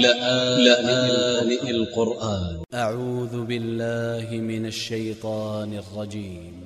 لآن القرآن. أ ع و ذ ب ا ل ل ه من ا ل ش ي ط ا ن ا ل ج ي م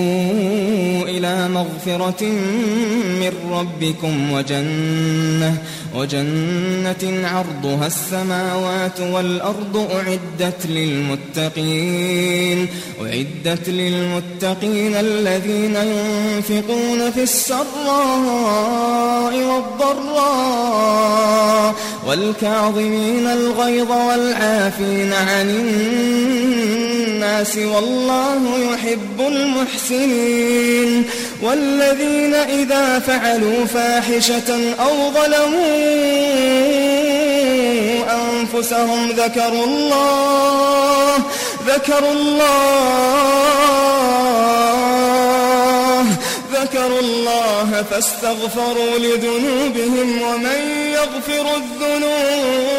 إلى مغفرة من ربكم وجنة وجنة عرضها السماوات والأرض أعدت للمتقين أعدت للمتقين الذين ينفقون في السراء والضراء والكاظمين الغيظ والعافين عن الناس والله يحب المحسنين والذين إذا فعلوا فاحشة أو ظلموا أنفسهم ذكروا الله ذكروا الله ذكروا الله فاستغفروا لذنوبهم ومن يغفر الذنوب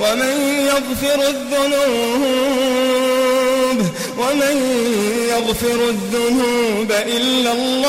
ومن يغفر الذنوب ومن يغفر الذنوب إلا الله.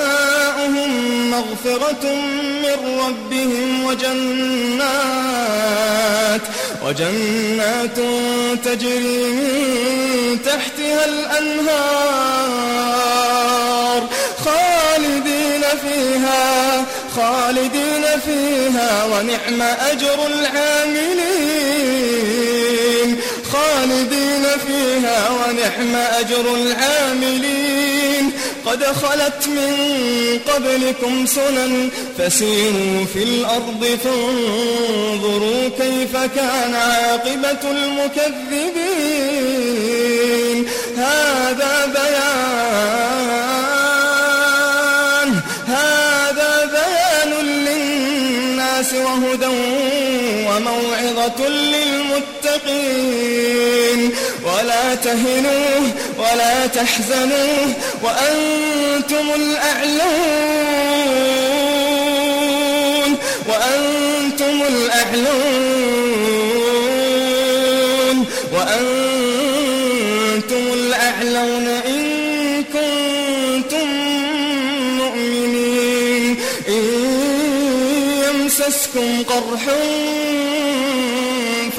مغفرة من ربهم وجنات وجنات تجري من تحتها الأنهار خالدين فيها خالدين فيها ونعم أجر العاملين خالدين فيها ونعم أجر العاملين. قد خلت من قبلكم سنن فسيروا في الأرض فانظروا كيف كان عاقبة المكذبين. هذا بيان هذا بيان للناس وهدى وموعظة تهنوا ولا تحزنوا وأنتم الأعلون وأنتم الأعلون وأنتم الأعلون إن كنتم مؤمنين. إن يمسسكم قرح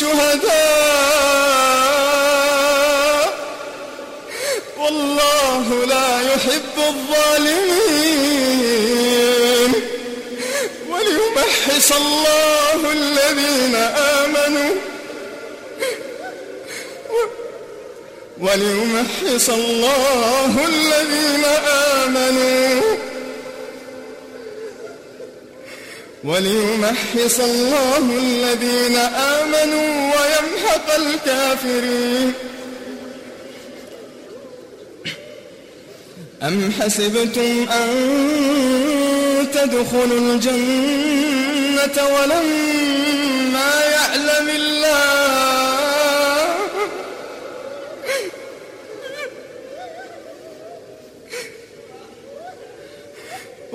شهداء. والله لا يحب الظالمين. وليمحص الله الذين آمنوا. وليمحص الله الذين آمنوا. وليمحص الله الذين آمنوا ويمحق الكافرين. أم حسبتم أن تدخلوا الجنة ولما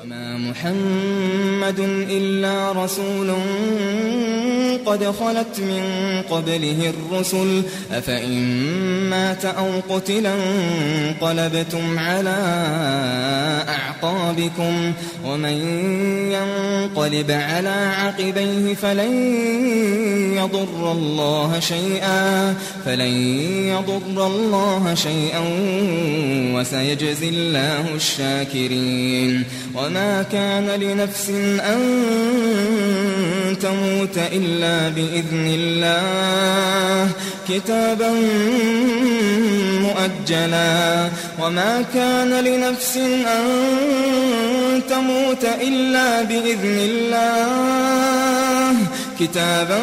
وما محمد إلا رسول قد خلت من قبله الرسل. أفإن مات أو قتلا انقلبتم على أعقابكم. ومن ينقلب على عقبيه فلن يضر الله شيئا. فلن يضر الله شيئا وسيجزي الله الشاكرين. وما كان لنفس أن تموت إلا بإذن الله كتابا مؤجلا. وما كان لنفس أن تموت إلا بإذن الله كتابا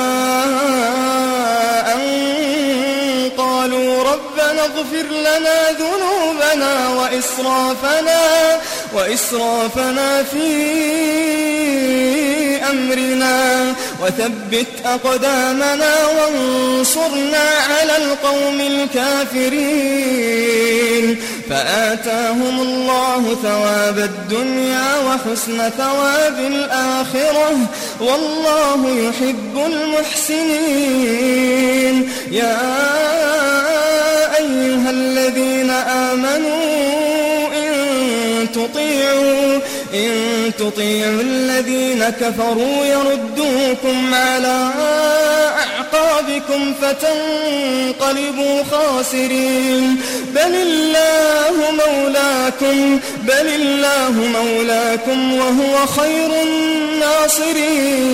ربنا اغفر لنا ذنوبنا وإسرافنا وإسرافنا في أمرنا. وثبت أقدامنا وانصرنا على القوم الكافرين. فآتاهم الله ثواب الدنيا وحسن ثواب الآخرة. والله يحب المحسنين. يا تطيعوا إن تطيعوا الذين كفروا يردوكم على أعقابكم فتنقلبوا خاسرين. بل الله مولاكم بل الله مولاكم وهو خير الناصرين.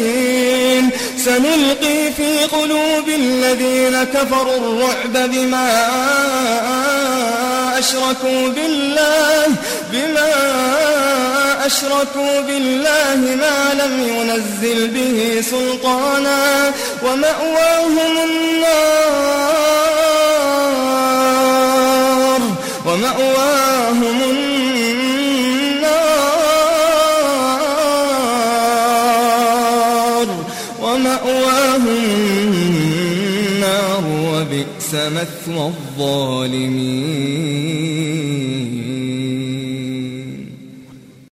سنلقي في قلوب الذين كفروا الرعب بما أشركوا بالله بما أشركوا بالله ما لم ينزل به سلطانا ومأواهم النار ومأواهم النار ومأواهم النار وبئس مثوى الظالمين